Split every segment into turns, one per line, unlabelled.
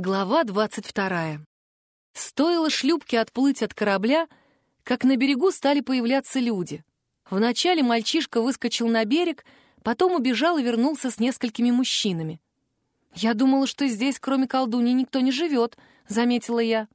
Глава двадцать вторая. Стоило шлюпке отплыть от корабля, как на берегу стали появляться люди. Вначале мальчишка выскочил на берег, потом убежал и вернулся с несколькими мужчинами. «Я думала, что здесь, кроме колдуньи, никто не живет», — заметила я.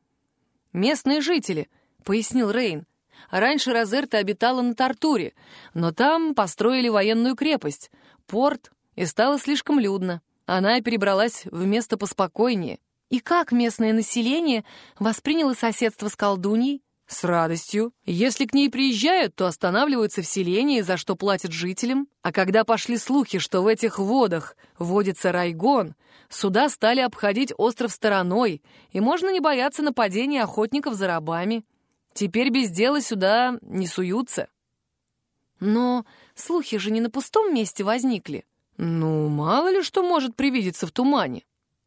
«Местные жители», — пояснил Рейн. «Раньше Розерта обитала на Тартуре, но там построили военную крепость, порт, и стало слишком людно. Она перебралась в место поспокойнее. И как местное население восприняло соседство с колдуньей? С радостью. Если к ней приезжают, то останавливаются в селении, за что платят жителям. А когда пошли слухи, что в этих водах водится райгон, суда стали обходить остров стороной, и можно не бояться нападения охотников за рабами. Теперь без дела сюда не суются. Но слухи же не на пустом месте возникли. Ну, мало ли что может привидеться в тумане.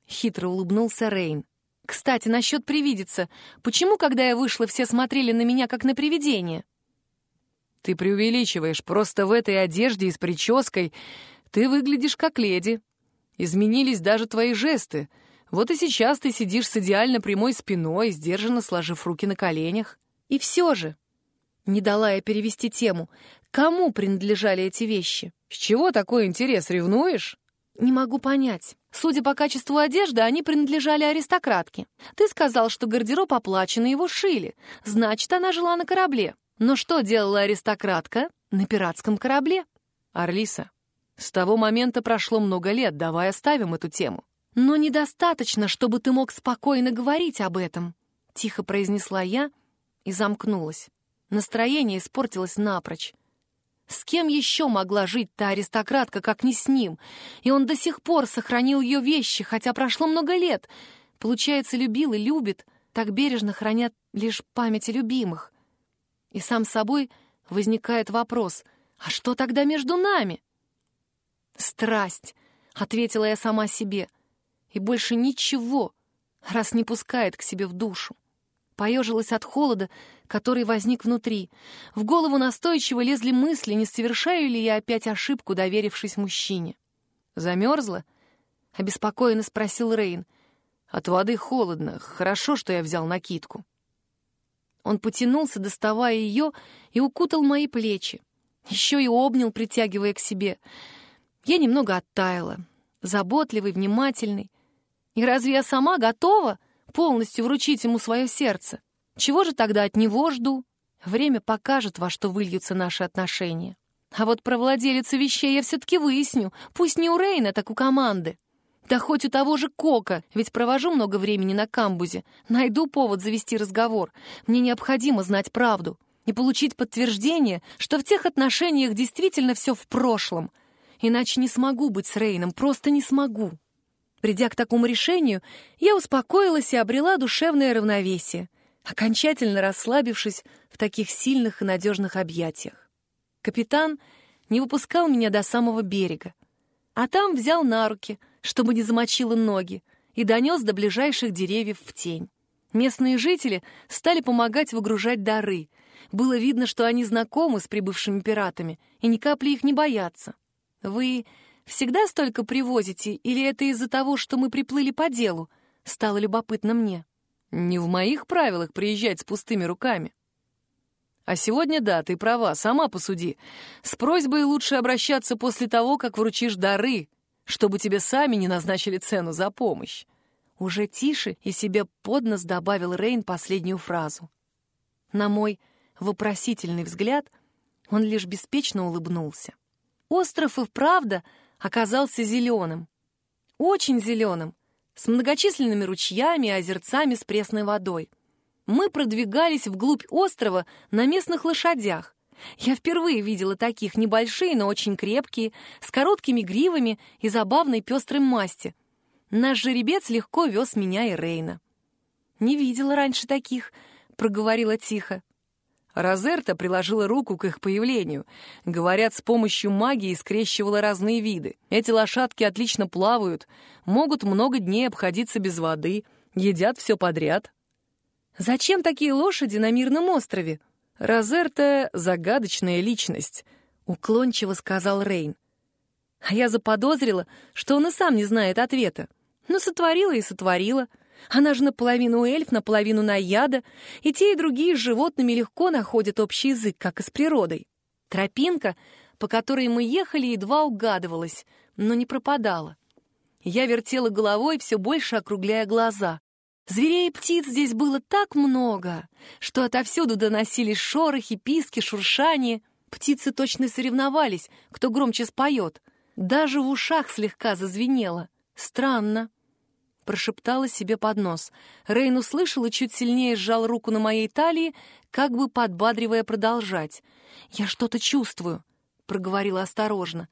Хитро улыбнулся Рейн. «Кстати, насчет привидеться. Почему, когда я вышла, все смотрели на меня, как на привидение?» «Ты преувеличиваешь. Просто в этой одежде и с прической ты выглядишь как леди. Изменились даже твои жесты. Вот и сейчас ты сидишь с идеально прямой спиной, сдержанно сложив руки на коленях. И все же...» Не дала я перевести тему. Кому принадлежали эти вещи? С чего такой интерес, ревнуешь? Не могу понять. Судя по качеству одежды, они принадлежали аристократке. Ты сказал, что гардероб оплачен и его шили. Значит, она жила на корабле. Но что делала аристократка на пиратском корабле? Орлиса, с того момента прошло много лет, давай оставим эту тему. Но недостаточно, чтобы ты мог спокойно говорить об этом, тихо произнесла я и замкнулась. Настроение испортилось напрочь. С кем еще могла жить та аристократка, как не с ним? И он до сих пор сохранил ее вещи, хотя прошло много лет. Получается, любил и любит, так бережно хранят лишь памяти любимых. И сам собой возникает вопрос, а что тогда между нами? «Страсть», — ответила я сама себе, и больше ничего, раз не пускает к себе в душу. Поежилась от холода, который возник внутри. В голову настойчиво лезли мысли, не совершаю ли я опять ошибку, доверившись мужчине. «Замерзла?» — обеспокоенно спросил Рейн. «От воды холодно. Хорошо, что я взял накидку». Он потянулся, доставая ее, и укутал мои плечи. Еще и обнял, притягивая к себе. Я немного оттаяла. Заботливый, внимательный. И разве я сама готова полностью вручить ему свое сердце? Чего же тогда от него жду? Время покажет, во что выльются наши отношения. А вот про владелица вещей я все-таки выясню. Пусть не у Рейна, так у команды. Да хоть у того же Кока, ведь провожу много времени на камбузе. Найду повод завести разговор. Мне необходимо знать правду и получить подтверждение, что в тех отношениях действительно все в прошлом. Иначе не смогу быть с Рейном, просто не смогу. Придя к такому решению, я успокоилась и обрела душевное равновесие окончательно расслабившись в таких сильных и надежных объятиях. Капитан не выпускал меня до самого берега, а там взял на руки, чтобы не замочило ноги, и донес до ближайших деревьев в тень. Местные жители стали помогать выгружать дары. Было видно, что они знакомы с прибывшими пиратами и ни капли их не боятся. «Вы всегда столько привозите, или это из-за того, что мы приплыли по делу?» Стало любопытно мне. Не в моих правилах приезжать с пустыми руками. А сегодня, да, ты права, сама посуди. С просьбой лучше обращаться после того, как вручишь дары, чтобы тебе сами не назначили цену за помощь. Уже тише и себе под нос добавил Рейн последнюю фразу. На мой вопросительный взгляд он лишь беспечно улыбнулся. Остров и вправду оказался зеленым. Очень зеленым, с многочисленными ручьями и озерцами с пресной водой. Мы продвигались вглубь острова на местных лошадях. Я впервые видела таких небольшие, но очень крепкие, с короткими гривами и забавной пестрой масти. Наш жеребец легко вез меня и Рейна. «Не видела раньше таких», — проговорила тихо. Розерта приложила руку к их появлению. Говорят, с помощью магии скрещивала разные виды. Эти лошадки отлично плавают, могут много дней обходиться без воды, едят все подряд. Зачем такие лошади на мирном острове? Розерта — загадочная личность, — уклончиво сказал Рейн. А я заподозрила, что он и сам не знает ответа. Но сотворила и сотворила. Она же наполовину эльф, наполовину наяда, и те, и другие с животными легко находят общий язык, как и с природой. Тропинка, по которой мы ехали, едва угадывалась, но не пропадала. Я вертела головой, все больше округляя глаза. Зверей и птиц здесь было так много, что отовсюду доносились шорохи, писки, шуршания. Птицы точно соревновались, кто громче споет. Даже в ушах слегка зазвенело. Странно. Прошептала себе под нос. Рейн услышал и чуть сильнее сжал руку на моей талии, как бы подбадривая продолжать. «Я что-то чувствую», — проговорила осторожно.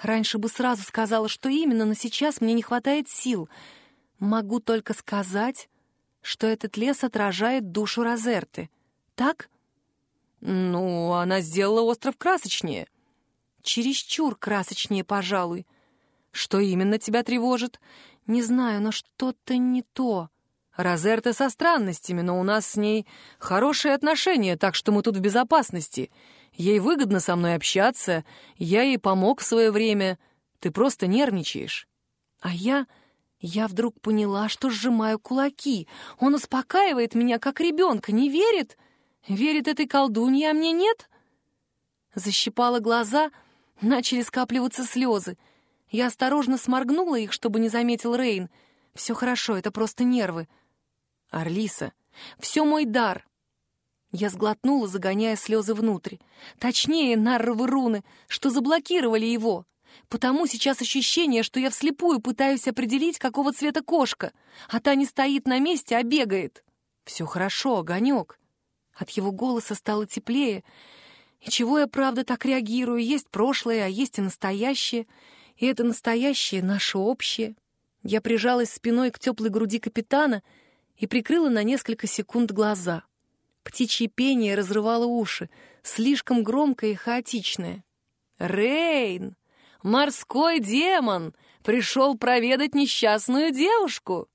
«Раньше бы сразу сказала, что именно, но сейчас мне не хватает сил. Могу только сказать, что этот лес отражает душу Розерты. Так?» «Ну, она сделала остров красочнее». «Чересчур красочнее, пожалуй». «Что именно тебя тревожит?» «Не знаю, но что-то не то». «Розерта со странностями, но у нас с ней хорошие отношения, так что мы тут в безопасности. Ей выгодно со мной общаться, я ей помог в свое время. Ты просто нервничаешь». А я... Я вдруг поняла, что сжимаю кулаки. Он успокаивает меня, как ребенка, не верит? Верит этой колдунье, а мне нет? Защипала глаза, начали скапливаться слезы. Я осторожно сморгнула их, чтобы не заметил Рейн. Все хорошо, это просто нервы. Орлиса, все мой дар. Я сглотнула, загоняя слезы внутрь. Точнее, нарровы руны, что заблокировали его. Потому сейчас ощущение, что я вслепую пытаюсь определить, какого цвета кошка, а та не стоит на месте, а бегает. Все хорошо, огонек. От его голоса стало теплее. И чего я, правда, так реагирую? Есть прошлое, а есть и настоящее. И это настоящее наше общее. Я прижалась спиной к теплой груди капитана и прикрыла на несколько секунд глаза. Птичье пение разрывало уши, слишком громкое и хаотичное. «Рейн! Морской демон! Пришел проведать несчастную девушку!»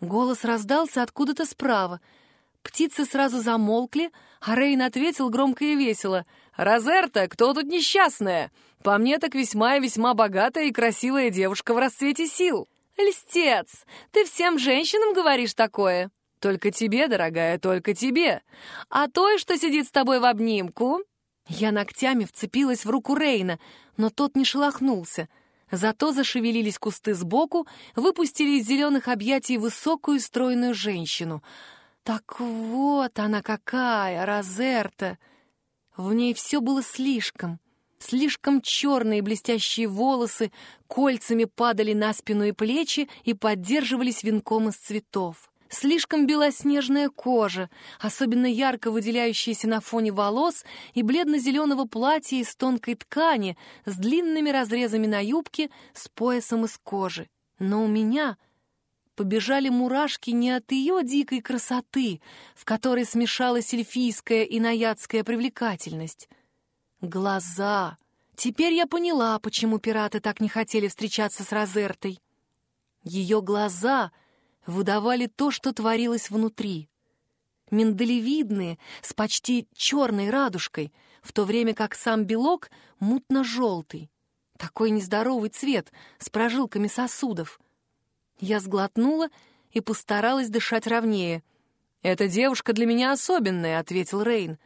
Голос раздался откуда-то справа — Птицы сразу замолкли, а Рейн ответил громко и весело. «Розерта, кто тут несчастная? По мне так весьма и весьма богатая и красивая девушка в расцвете сил». «Льстец! Ты всем женщинам говоришь такое?» «Только тебе, дорогая, только тебе. А той, что сидит с тобой в обнимку?» Я ногтями вцепилась в руку Рейна, но тот не шелохнулся. Зато зашевелились кусты сбоку, выпустили из зеленых объятий высокую стройную женщину — так вот она какая, Розерта! В ней все было слишком. Слишком черные блестящие волосы кольцами падали на спину и плечи и поддерживались венком из цветов. Слишком белоснежная кожа, особенно ярко выделяющаяся на фоне волос и бледно-зеленого платья из тонкой ткани с длинными разрезами на юбке с поясом из кожи. Но у меня побежали мурашки не от ее дикой красоты, в которой смешалась эльфийская и наядская привлекательность. Глаза. Теперь я поняла, почему пираты так не хотели встречаться с Розертой. Ее глаза выдавали то, что творилось внутри. Миндалевидные, с почти черной радужкой, в то время как сам белок мутно-желтый. Такой нездоровый цвет, с прожилками сосудов — я сглотнула и постаралась дышать ровнее. «Эта девушка для меня особенная», — ответил Рейн.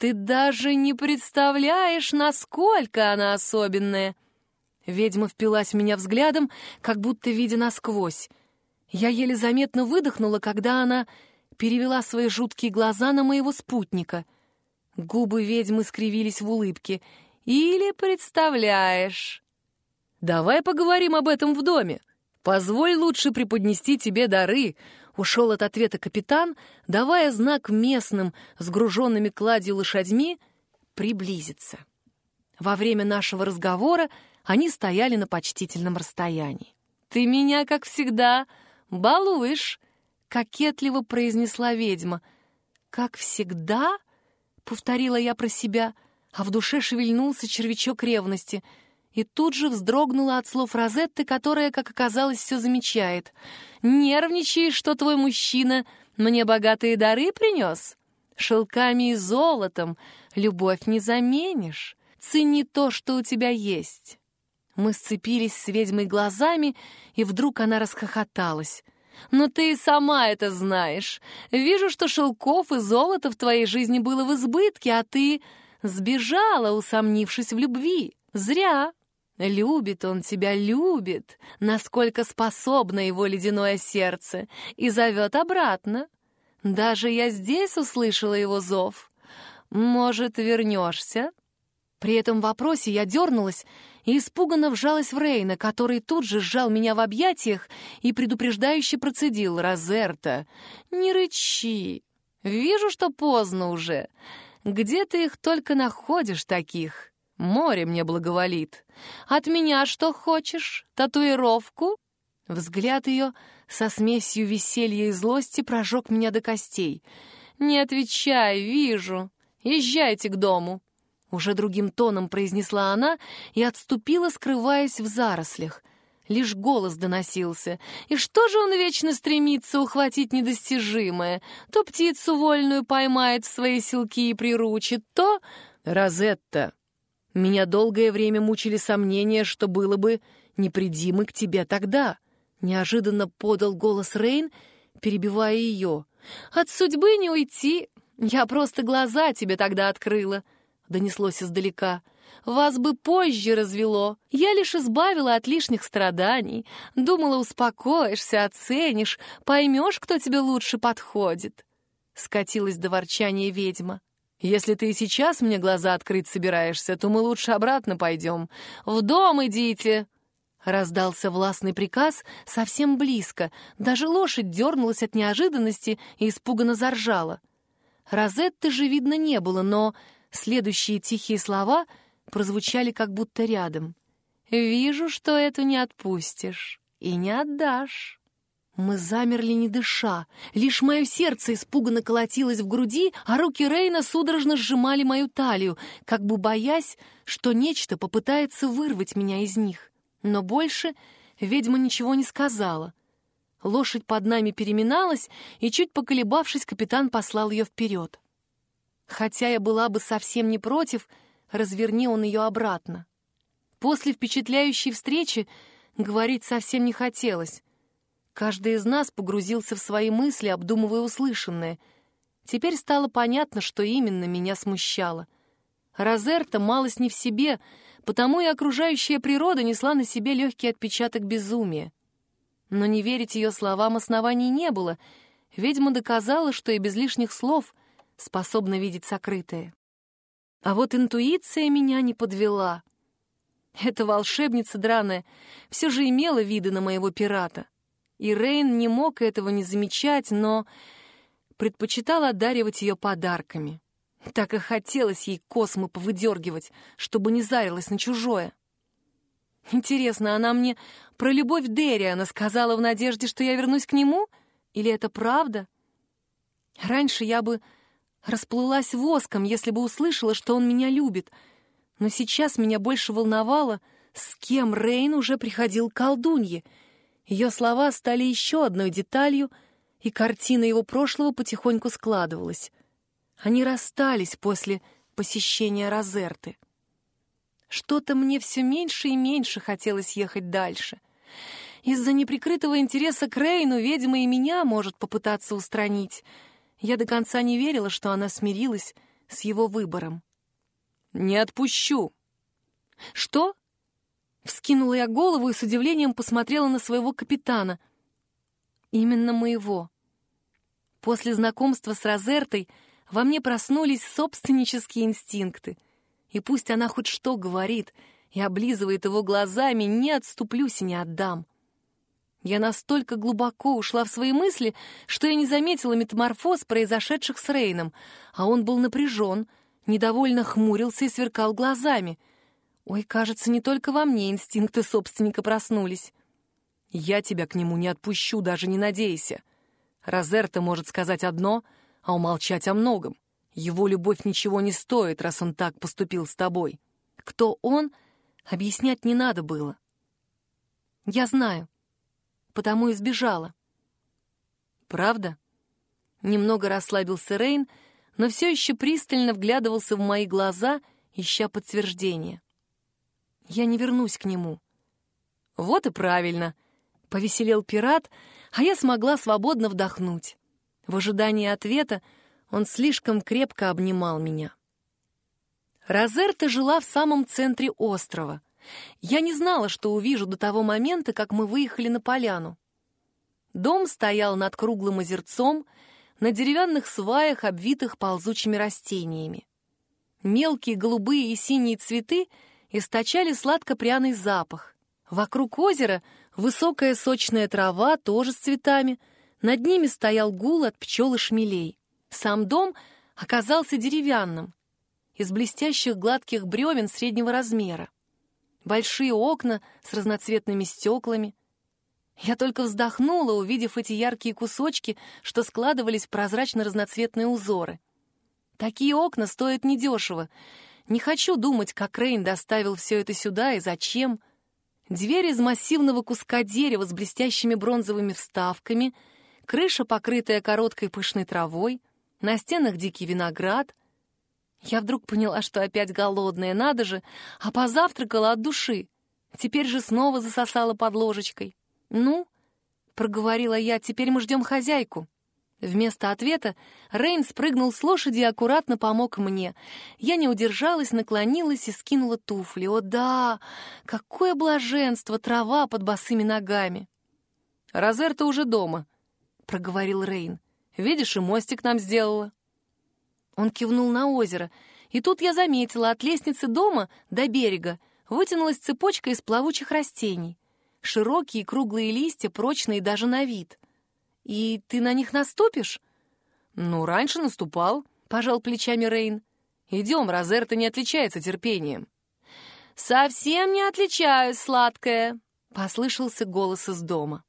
«Ты даже не представляешь, насколько она особенная!» Ведьма впилась в меня взглядом, как будто видя насквозь. Я еле заметно выдохнула, когда она перевела свои жуткие глаза на моего спутника. Губы ведьмы скривились в улыбке. «Или представляешь?» «Давай поговорим об этом в доме», «Позволь лучше преподнести тебе дары», — ушел от ответа капитан, давая знак местным, сгруженными кладью лошадьми, приблизиться. Во время нашего разговора они стояли на почтительном расстоянии. «Ты меня, как всегда, балуешь», — кокетливо произнесла ведьма. «Как всегда?» — повторила я про себя, а в душе шевельнулся червячок ревности — и тут же вздрогнула от слов Розетты, которая, как оказалось, все замечает. «Нервничаешь, что твой мужчина мне богатые дары принес? Шелками и золотом любовь не заменишь. Цени то, что у тебя есть». Мы сцепились с ведьмой глазами, и вдруг она расхохоталась. Но ты и сама это знаешь. Вижу, что шелков и золота в твоей жизни было в избытке, а ты сбежала, усомнившись в любви. Зря. Любит он тебя, любит, насколько способно его ледяное сердце, и зовет обратно. Даже я здесь услышала его зов. Может, вернешься? При этом вопросе я дернулась и испуганно вжалась в Рейна, который тут же сжал меня в объятиях и предупреждающе процедил «Розерта, не рычи, вижу, что поздно уже. Где ты их только находишь таких? Море мне благоволит. От меня что хочешь? Татуировку?» Взгляд ее со смесью веселья и злости прожег меня до костей. «Не отвечай, вижу. Езжайте к дому». Уже другим тоном произнесла она и отступила, скрываясь в зарослях. Лишь голос доносился. И что же он вечно стремится ухватить недостижимое? То птицу вольную поймает в свои селки и приручит, то... Розетта, меня долгое время мучили сомнения, что было бы не приди к тебе тогда. Неожиданно подал голос Рейн, перебивая ее. «От судьбы не уйти. Я просто глаза тебе тогда открыла», — донеслось издалека. «Вас бы позже развело. Я лишь избавила от лишних страданий. Думала, успокоишься, оценишь, поймешь, кто тебе лучше подходит». Скатилась до ворчания ведьма. «Если ты и сейчас мне глаза открыть собираешься, то мы лучше обратно пойдем. В дом идите!» Раздался властный приказ совсем близко. Даже лошадь дернулась от неожиданности и испуганно заржала. Розетты же видно не было, но следующие тихие слова прозвучали как будто рядом. «Вижу, что эту не отпустишь и не отдашь». Мы замерли, не дыша. Лишь мое сердце испуганно колотилось в груди, а руки Рейна судорожно сжимали мою талию, как бы боясь, что нечто попытается вырвать меня из них. Но больше ведьма ничего не сказала. Лошадь под нами переминалась, и, чуть поколебавшись, капитан послал ее вперед. Хотя я была бы совсем не против, разверни он ее обратно. После впечатляющей встречи говорить совсем не хотелось. Каждый из нас погрузился в свои мысли, обдумывая услышанное. Теперь стало понятно, что именно меня смущало. Розерта малость не в себе — потому и окружающая природа несла на себе легкий отпечаток безумия. Но не верить ее словам оснований не было. Ведьма доказала, что и без лишних слов способна видеть сокрытое. А вот интуиция меня не подвела. Эта волшебница драная все же имела виды на моего пирата. И Рейн не мог этого не замечать, но предпочитал одаривать ее подарками. Так и хотелось ей космы повыдергивать, чтобы не зарилась на чужое. Интересно, она мне про любовь Дериана сказала в надежде, что я вернусь к нему? Или это правда? Раньше я бы расплылась воском, если бы услышала, что он меня любит. Но сейчас меня больше волновало, с кем Рейн уже приходил к колдунье. Ее слова стали еще одной деталью, и картина его прошлого потихоньку складывалась. Они расстались после посещения Розерты. Что-то мне все меньше и меньше хотелось ехать дальше. Из-за неприкрытого интереса к Рейну ведьма и меня может попытаться устранить. Я до конца не верила, что она смирилась с его выбором. «Не отпущу!» «Что?» Вскинула я голову и с удивлением посмотрела на своего капитана. Именно моего. После знакомства с Розертой во мне проснулись собственнические инстинкты. И пусть она хоть что говорит и облизывает его глазами, не отступлюсь и не отдам. Я настолько глубоко ушла в свои мысли, что я не заметила метаморфоз, произошедших с Рейном, а он был напряжен, недовольно хмурился и сверкал глазами. Ой, кажется, не только во мне инстинкты собственника проснулись. Я тебя к нему не отпущу, даже не надейся. Розерта может сказать одно — а умолчать о многом. Его любовь ничего не стоит, раз он так поступил с тобой. Кто он, объяснять не надо было. Я знаю, потому и сбежала. Правда? Немного расслабился Рейн, но все еще пристально вглядывался в мои глаза, ища подтверждения. Я не вернусь к нему. Вот и правильно, Повеселел пират, а я смогла свободно вдохнуть. В ожидании ответа он слишком крепко обнимал меня. Розерта жила в самом центре острова. Я не знала, что увижу до того момента, как мы выехали на поляну. Дом стоял над круглым озерцом, на деревянных сваях, обвитых ползучими растениями. Мелкие голубые и синие цветы источали сладко-пряный запах. Вокруг озера высокая сочная трава, тоже с цветами. Над ними стоял гул от пчел и шмелей. Сам дом оказался деревянным, из блестящих гладких бревен среднего размера. Большие окна с разноцветными стеклами. Я только вздохнула, увидев эти яркие кусочки, что складывались в прозрачно-разноцветные узоры. Такие окна стоят недешево. Не хочу думать, как Рейн доставил все это сюда и зачем. Дверь из массивного куска дерева с блестящими бронзовыми вставками, крыша, покрытая короткой пышной травой, на стенах дикий виноград. Я вдруг поняла, что опять голодная, надо же, а позавтракала от души. Теперь же снова засосала под ложечкой. «Ну?» — проговорила я, — «теперь мы ждем хозяйку». Вместо ответа Рейн спрыгнул с лошади и аккуратно помог мне. Я не удержалась, наклонилась и скинула туфли. О да, какое блаженство, трава под босыми ногами. «Розерта уже дома», — проговорил Рейн. «Видишь, и мостик нам сделала». Он кивнул на озеро, и тут я заметила, от лестницы дома до берега вытянулась цепочка из плавучих растений. Широкие круглые листья, прочные даже на вид. «И ты на них наступишь?» «Ну, раньше наступал», — пожал плечами Рейн. «Идем, Розерта не отличается терпением». «Совсем не отличаюсь, сладкая», — послышался голос из дома.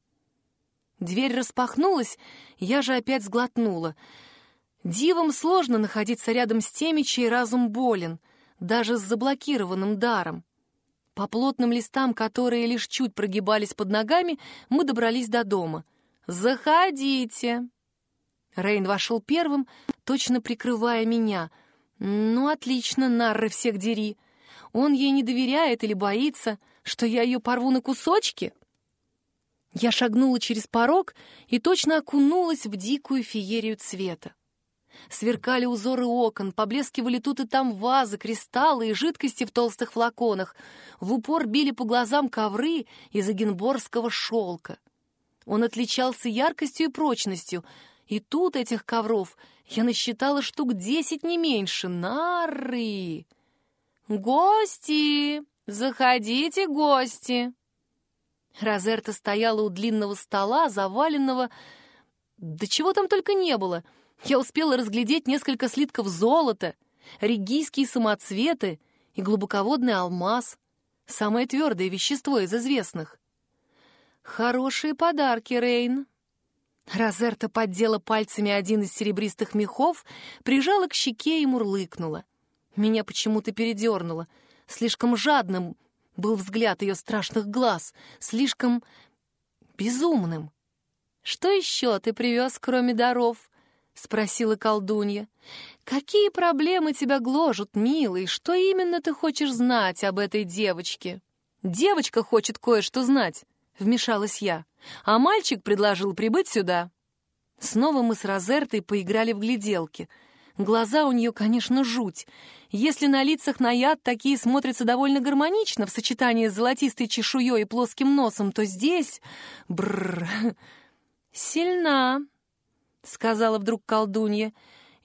Дверь распахнулась, я же опять сглотнула. Дивом сложно находиться рядом с теми, чей разум болен, даже с заблокированным даром. По плотным листам, которые лишь чуть прогибались под ногами, мы добрались до дома. «Заходите!» Рейн вошел первым, точно прикрывая меня. «Ну, отлично, нарры всех дери! Он ей не доверяет или боится, что я ее порву на кусочки?» Я шагнула через порог и точно окунулась в дикую феерию цвета. Сверкали узоры окон, поблескивали тут и там вазы, кристаллы и жидкости в толстых флаконах. В упор били по глазам ковры из агенборского шелка. Он отличался яркостью и прочностью, и тут этих ковров я насчитала штук десять не меньше. Нары! «Гости! Заходите, гости!» Розерта стояла у длинного стола, заваленного... Да чего там только не было — я успела разглядеть несколько слитков золота, регийские самоцветы и глубоководный алмаз, самое твердое вещество из известных. Хорошие подарки, Рейн. Розерта поддела пальцами один из серебристых мехов, прижала к щеке и мурлыкнула. Меня почему-то передернуло. Слишком жадным был взгляд ее страшных глаз, слишком безумным. «Что еще ты привез, кроме даров?» — спросила колдунья. «Какие проблемы тебя гложут, милый? Что именно ты хочешь знать об этой девочке?» «Девочка хочет кое-что знать», — вмешалась я. «А мальчик предложил прибыть сюда». Снова мы с Розертой поиграли в гляделки. Глаза у нее, конечно, жуть. Если на лицах на такие смотрятся довольно гармонично в сочетании с золотистой чешуей и плоским носом, то здесь... Бррр... Сильна, — сказала вдруг колдунья.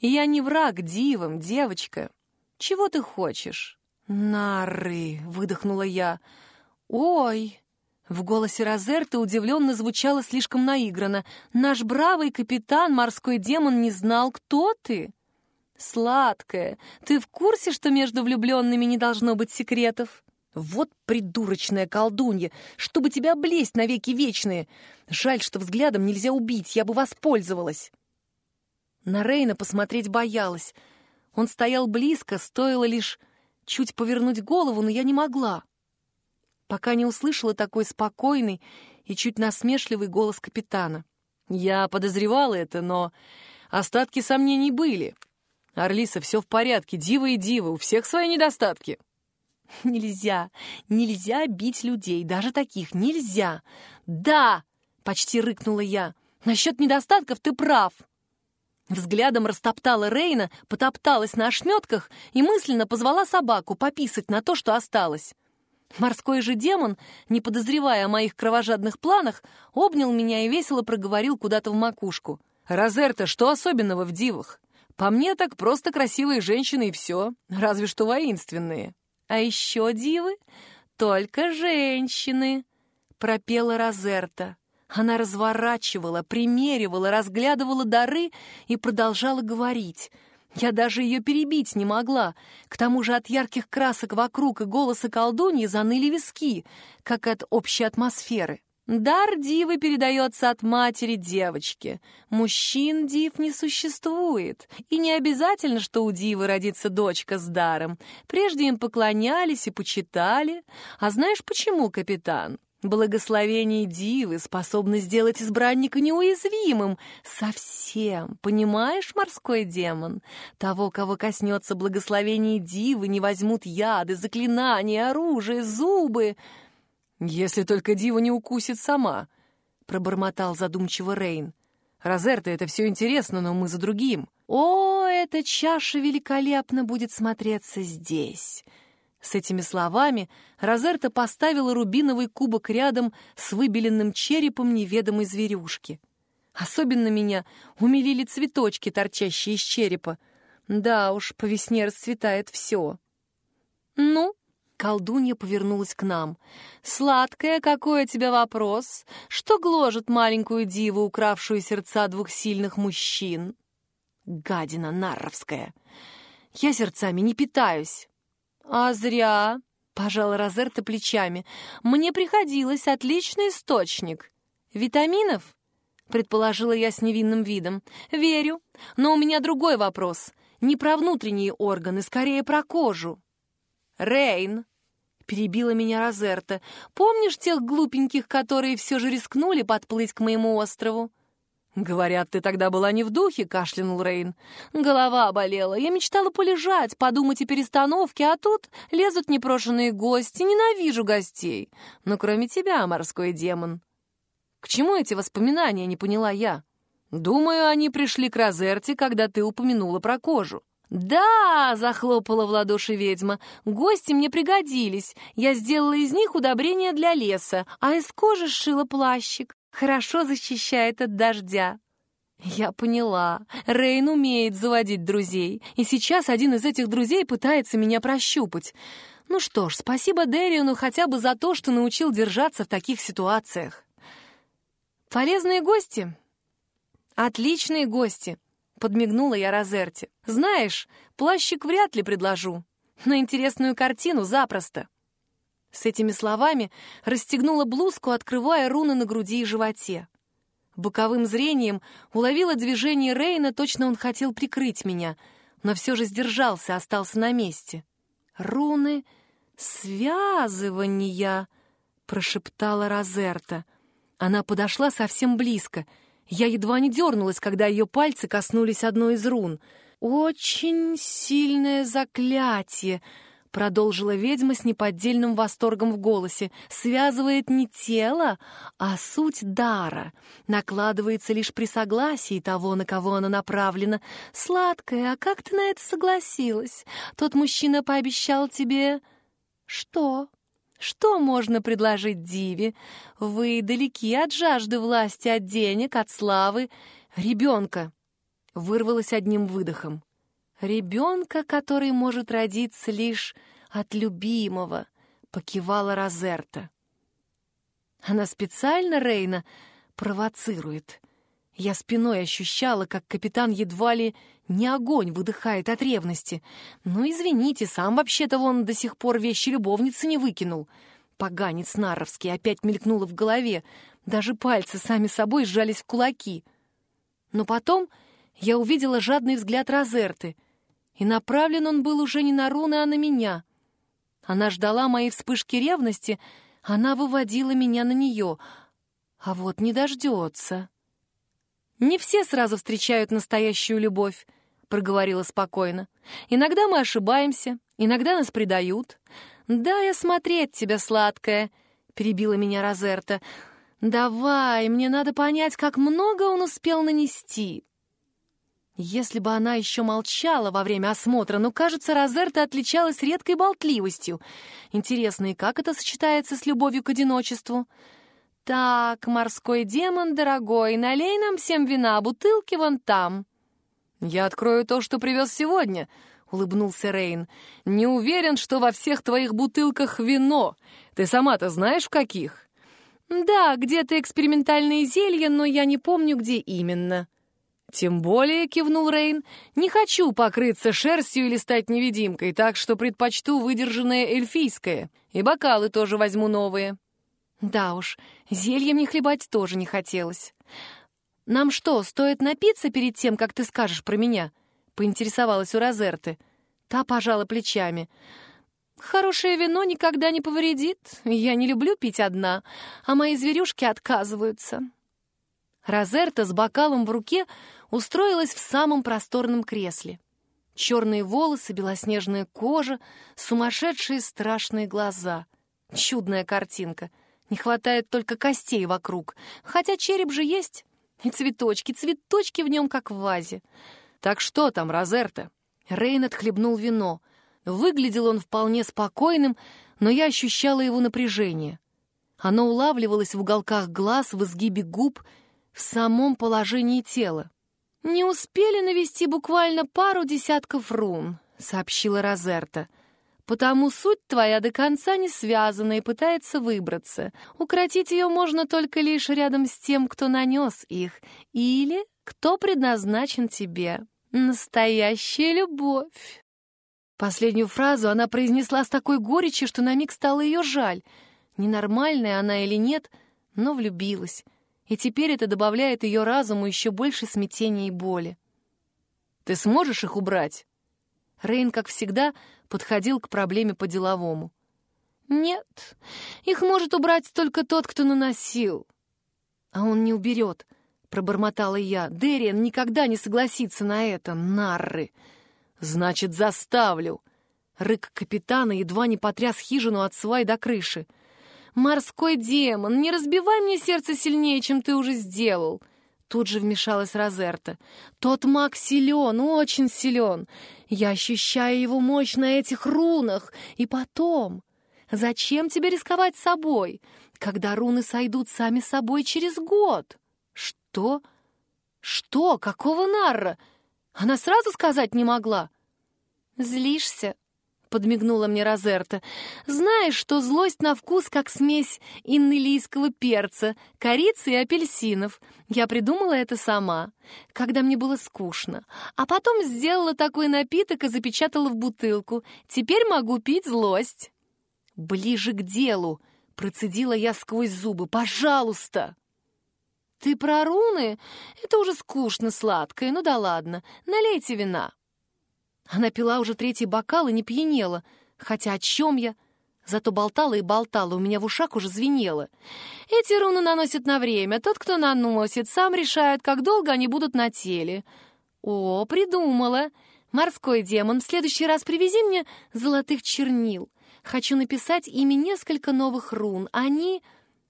«Я не враг дивам, девочка. Чего ты хочешь?» «Нары!» — выдохнула я. «Ой!» В голосе Розерты удивленно звучало слишком наигранно. «Наш бравый капитан, морской демон, не знал, кто ты?» «Сладкая, ты в курсе, что между влюбленными не должно быть секретов?» «Вот придурочная колдунья, чтобы тебя облезть навеки вечные! Жаль, что взглядом нельзя убить, я бы воспользовалась!» На Рейна посмотреть боялась. Он стоял близко, стоило лишь чуть повернуть голову, но я не могла. Пока не услышала такой спокойный и чуть насмешливый голос капитана. Я подозревала это, но остатки сомнений были. «Орлиса, все в порядке, дива и дива, у всех свои недостатки». Нельзя, нельзя бить людей, даже таких, нельзя. Да, почти рыкнула я. Насчет недостатков ты прав. Взглядом растоптала Рейна, потопталась на ошметках и мысленно позвала собаку пописать на то, что осталось. Морской же демон, не подозревая о моих кровожадных планах, обнял меня и весело проговорил куда-то в макушку. «Розерта, что особенного в дивах? По мне так просто красивые женщины и все, разве что воинственные. А еще дивы только женщины», — пропела Розерта. Она разворачивала, примеривала, разглядывала дары и продолжала говорить. Я даже ее перебить не могла. К тому же от ярких красок вокруг и голоса колдуньи заныли виски, как от общей атмосферы. Дар дивы передается от матери девочки. Мужчин див не существует. И не обязательно, что у дивы родится дочка с даром. Прежде им поклонялись и почитали. А знаешь почему, капитан? Благословение дивы способно сделать избранника неуязвимым. Совсем, понимаешь, морской демон? Того, кого коснется благословение дивы, не возьмут яды, заклинания, оружие, зубы. «Если только дива не укусит сама», — пробормотал задумчиво Рейн. «Розерта, это все интересно, но мы за другим». «О, эта чаша великолепно будет смотреться здесь!» С этими словами Розерта поставила рубиновый кубок рядом с выбеленным черепом неведомой зверюшки. Особенно меня умилили цветочки, торчащие из черепа. Да уж, по весне расцветает все. «Ну?» — колдунья повернулась к нам. «Сладкая, какой у тебя вопрос? Что гложет маленькую диву, укравшую сердца двух сильных мужчин?» «Гадина нарровская! Я сердцами не питаюсь!» «А зря!» — пожала Розерта плечами. «Мне приходилось отличный источник. Витаминов?» — предположила я с невинным видом. «Верю, но у меня другой вопрос. Не про внутренние органы, скорее про кожу». «Рейн!» — перебила меня Розерта. «Помнишь тех глупеньких, которые все же рискнули подплыть к моему острову?» «Говорят, ты тогда была не в духе», — кашлянул Рейн. «Голова болела. Я мечтала полежать, подумать о перестановке, а тут лезут непрошенные гости. Ненавижу гостей. Но кроме тебя, морской демон». «К чему эти воспоминания?» — не поняла я. «Думаю, они пришли к Розерте, когда ты упомянула про кожу». «Да!» — захлопала в ладоши ведьма. «Гости мне пригодились. Я сделала из них удобрение для леса, а из кожи сшила плащик хорошо защищает от дождя. Я поняла. Рейн умеет заводить друзей, и сейчас один из этих друзей пытается меня прощупать. Ну что ж, спасибо Дериону хотя бы за то, что научил держаться в таких ситуациях. Полезные гости? Отличные гости, подмигнула я Розерте. Знаешь, плащик вряд ли предложу, но интересную картину запросто. С этими словами расстегнула блузку, открывая руны на груди и животе. Боковым зрением уловила движение Рейна, точно он хотел прикрыть меня, но все же сдержался, остался на месте. «Руны связывания», — прошептала Розерта. Она подошла совсем близко. Я едва не дернулась, когда ее пальцы коснулись одной из рун. «Очень сильное заклятие», продолжила ведьма с неподдельным восторгом в голосе, связывает не тело, а суть дара, накладывается лишь при согласии того, на кого она направлена. Сладкая, а как ты на это согласилась? Тот мужчина пообещал тебе... Что? Что можно предложить Диве? Вы далеки от жажды власти, от денег, от славы. Ребенка. Вырвалась одним выдохом. Ребенка, который может родиться лишь от любимого, покивала Розерта. Она специально Рейна провоцирует. Я спиной ощущала, как капитан едва ли не огонь выдыхает от ревности. Ну, извините, сам вообще-то вон до сих пор вещи любовницы не выкинул. Поганец Наровский опять мелькнуло в голове. Даже пальцы сами собой сжались в кулаки. Но потом я увидела жадный взгляд Розерты — и направлен он был уже не на руны, а на меня. Она ждала моей вспышки ревности, она выводила меня на нее, а вот не дождется. «Не все сразу встречают настоящую любовь», — проговорила спокойно. «Иногда мы ошибаемся, иногда нас предают, «Дай осмотреть тебя, сладкая», — перебила меня Розерта. «Давай, мне надо понять, как много он успел нанести». Если бы она еще молчала во время осмотра, но, кажется, Розерта отличалась редкой болтливостью. Интересно, и как это сочетается с любовью к одиночеству? «Так, морской демон, дорогой, налей нам всем вина, бутылки вон там». «Я открою то, что привез сегодня», — улыбнулся Рейн. «Не уверен, что во всех твоих бутылках вино. Ты сама-то знаешь, в каких?» «Да, где-то экспериментальные зелья, но я не помню, где именно». «Тем более», — кивнул Рейн, — «не хочу покрыться шерстью или стать невидимкой, так что предпочту выдержанное эльфийское, и бокалы тоже возьму новые». Да уж, зелье мне хлебать тоже не хотелось. «Нам что, стоит напиться перед тем, как ты скажешь про меня?» — поинтересовалась у Розерты. Та пожала плечами. «Хорошее вино никогда не повредит. Я не люблю пить одна, а мои зверюшки отказываются». Розерта с бокалом в руке устроилась в самом просторном кресле. Черные волосы, белоснежная кожа, сумасшедшие страшные глаза. Чудная картинка. Не хватает только костей вокруг. Хотя череп же есть. И цветочки, цветочки в нем, как в вазе. «Так что там, Розерта?» Рейн отхлебнул вино. Выглядел он вполне спокойным, но я ощущала его напряжение. Оно улавливалось в уголках глаз, в изгибе губ, в самом положении тела. «Не успели навести буквально пару десятков рун», — сообщила Розерта. «Потому суть твоя до конца не связана и пытается выбраться. Укротить ее можно только лишь рядом с тем, кто нанес их, или кто предназначен тебе. Настоящая любовь». Последнюю фразу она произнесла с такой горечью, что на миг стало ее жаль. Ненормальная она или нет, но влюбилась и теперь это добавляет ее разуму еще больше смятения и боли. «Ты сможешь их убрать?» Рейн, как всегда, подходил к проблеме по-деловому. «Нет, их может убрать только тот, кто наносил». «А он не уберет», — пробормотала я. «Дерриан никогда не согласится на это, нарры». «Значит, заставлю». Рык капитана едва не потряс хижину от свай до крыши. «Морской демон, не разбивай мне сердце сильнее, чем ты уже сделал!» Тут же вмешалась Розерта. «Тот маг силен, очень силен. Я ощущаю его мощь на этих рунах. И потом, зачем тебе рисковать собой, когда руны сойдут сами собой через год?» «Что? Что? Какого нарра? Она сразу сказать не могла?» «Злишься?» — подмигнула мне Розерта. «Знаешь, что злость на вкус как смесь иннелийского перца, корицы и апельсинов. Я придумала это сама, когда мне было скучно. А потом сделала такой напиток и запечатала в бутылку. Теперь могу пить злость». «Ближе к делу», — процедила я сквозь зубы. «Пожалуйста!» «Ты про руны? Это уже скучно сладкое. Ну да ладно, налейте вина». Она пила уже третий бокал и не пьянела. Хотя о чем я? Зато болтала и болтала, у меня в ушах уже звенело. Эти руны наносят на время. Тот, кто наносит, сам решает, как долго они будут на теле. О, придумала. Морской демон, в следующий раз привези мне золотых чернил. Хочу написать ими несколько новых рун. Они...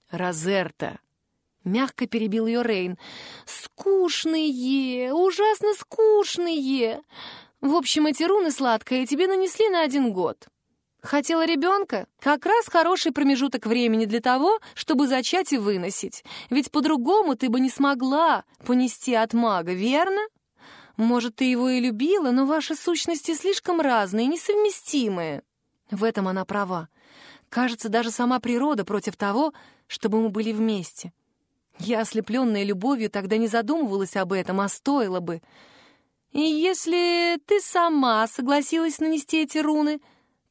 Розерта. Мягко перебил ее Рейн. «Скучные, ужасно скучные. В общем, эти руны сладкое тебе нанесли на один год. Хотела ребенка? Как раз хороший промежуток времени для того, чтобы зачать и выносить. Ведь по-другому ты бы не смогла понести от мага, верно? Может, ты его и любила, но ваши сущности слишком разные, несовместимые. В этом она права. Кажется, даже сама природа против того, чтобы мы были вместе. Я, ослепленная любовью, тогда не задумывалась об этом, а стоило бы. И если ты сама согласилась нанести эти руны,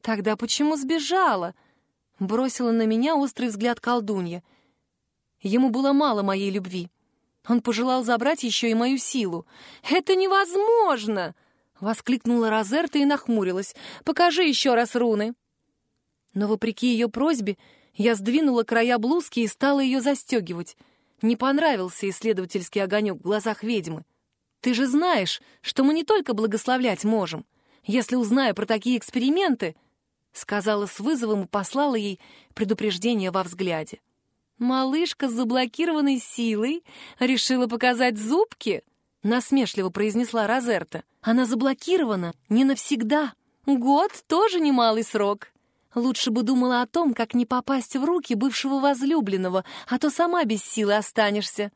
тогда почему сбежала?» Бросила на меня острый взгляд колдунья. Ему было мало моей любви. Он пожелал забрать еще и мою силу. «Это невозможно!» — воскликнула Розерта и нахмурилась. «Покажи еще раз руны!» Но, вопреки ее просьбе, я сдвинула края блузки и стала ее застегивать. Не понравился исследовательский огонек в глазах ведьмы. Ты же знаешь, что мы не только благословлять можем. Если узнаю про такие эксперименты, сказала с вызовом и послала ей предупреждение во взгляде. «Малышка с заблокированной силой решила показать зубки?» — насмешливо произнесла Розерта. «Она заблокирована не навсегда. Год — тоже немалый срок. Лучше бы думала о том, как не попасть в руки бывшего возлюбленного, а то сама без силы останешься».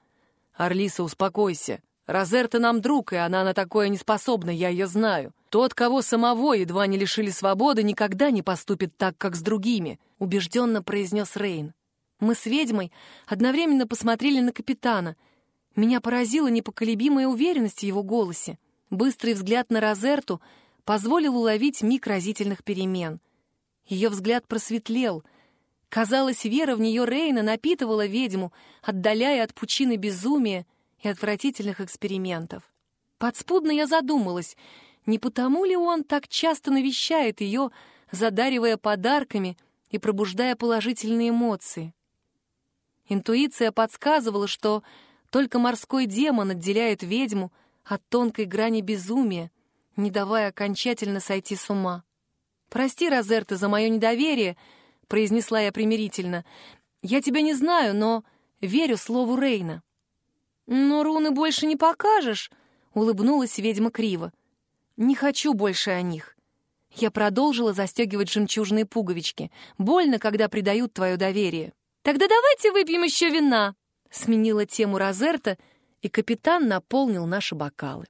«Орлиса, успокойся. Розерта нам друг, и она на такое не способна, я ее знаю. Тот, кого самого едва не лишили свободы, никогда не поступит так, как с другими», — убежденно произнес Рейн. Мы с ведьмой одновременно посмотрели на капитана. Меня поразила непоколебимая уверенность в его голосе. Быстрый взгляд на Розерту позволил уловить миг разительных перемен. Ее взгляд просветлел. Казалось, вера в нее Рейна напитывала ведьму, отдаляя от пучины безумия и отвратительных экспериментов. Подспудно я задумалась, не потому ли он так часто навещает ее, задаривая подарками и пробуждая положительные эмоции. Интуиция подсказывала, что только морской демон отделяет ведьму от тонкой грани безумия, не давая окончательно сойти с ума. «Прости, Розерта, за мое недоверие», — произнесла я примирительно. «Я тебя не знаю, но верю слову Рейна». «Но руны больше не покажешь», — улыбнулась ведьма криво. «Не хочу больше о них». Я продолжила застегивать жемчужные пуговички. Больно, когда предают твое доверие. «Тогда давайте выпьем еще вина», — сменила тему Розерта, и капитан наполнил наши бокалы.